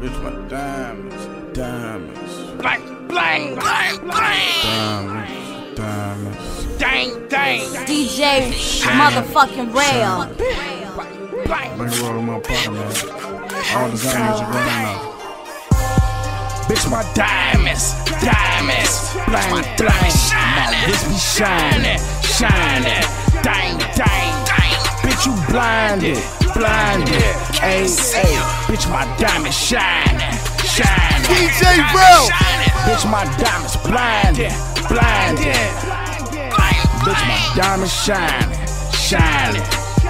Bitch, my diamonds, diamonds, Bang, bang, bang, bang. diamonds, diamonds. Dang, dang. DJ motherfucking Rail. Bang. Bring roll in my pocket, man. All the diamonds are got now. Bitch, my diamonds, diamonds, blang, blang. My wrist be shining, shining, dang, dang, dang. Bitch, you blinded, blinded. Ayy, ayy. Bitch, my diamonds shining, shining. DJ Bro. Shining. Bitch, my diamonds blinded, blinded. Bitch, my diamonds shining, shining,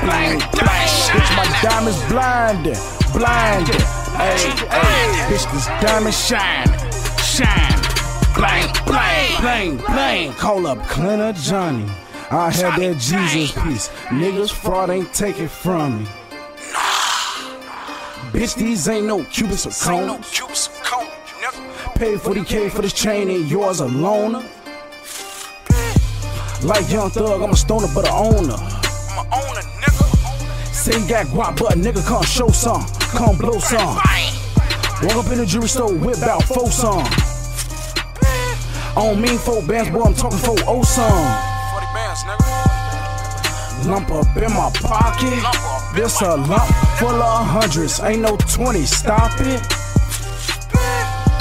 blang, blang. Bitch, my diamonds blinded, blinded. Hey, hey, bitch, this diamond shining, shining, blang, blang, blang, blang. Call up Clinton Johnny. I had that Jesus piece. Niggas fraud ain't take it from me. Bitch, these ain't no cubits or cones. Pay 40k for this chain and yours alone. Like Young Thug, I'm a stoner, but a owner. Say you got guap, but a nigga come show some, come blow some. Walk up in the jewelry store with about four some. I don't mean four bands, boy, I'm talking four O some. Lump up in my pocket. This a lump full of hundreds, ain't no 20, stop it.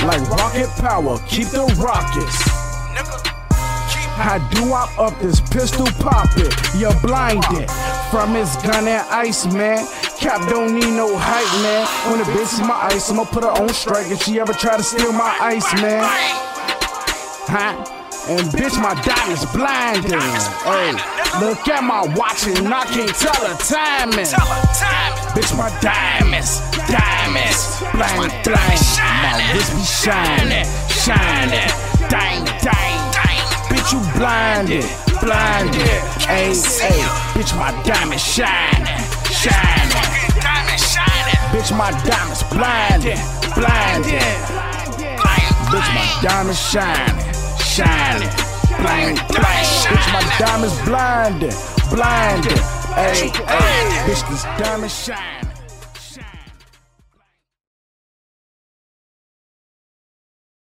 Like rocket power, keep the rockets. How do I up this pistol pop it? You're blinded from his gun and ice, man. Cap don't need no hype, man. When the bitch is my ice, I'ma put her on strike if she ever try to steal my ice, man. Huh? And bitch, my diamond's blinding. Hey, look at my watch and I can't tell the timing. Bitch, my diamonds, diamonds, blang, blang. My wrist be shining, shining, dang, dang, dang. Bitch, you blinded, blinded. Ayy, ayy, bitch, my diamonds shining, shining. Bitch, my diamonds blinded, blinded. Bitch, my diamonds shining, shining, blang, blang. Bitch, my diamonds blinded, blinded. Ayy, ayy, bitch, this diamond shining.